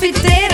profitera.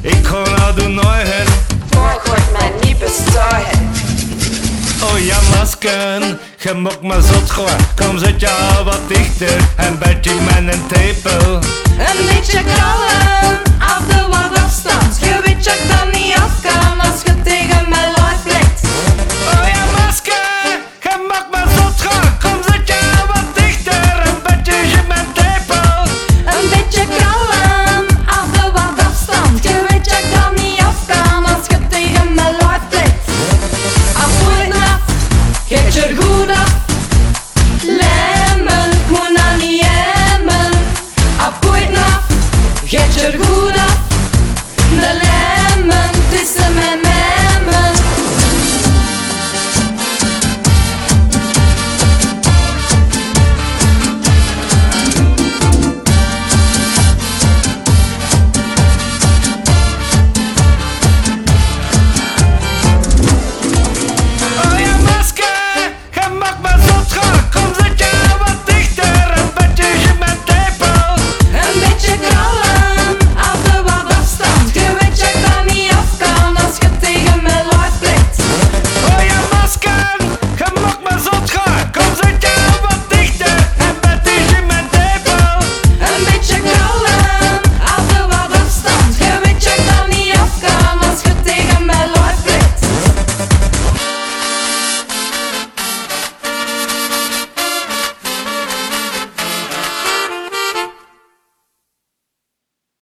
Ik mijn ga naar de neuren. Maar wordt mij niet bestaan. Oh ja, masken, je moet maar zot gaan. Kom zet je al wat dichter en beetje met een tepel. Een beetje krallen,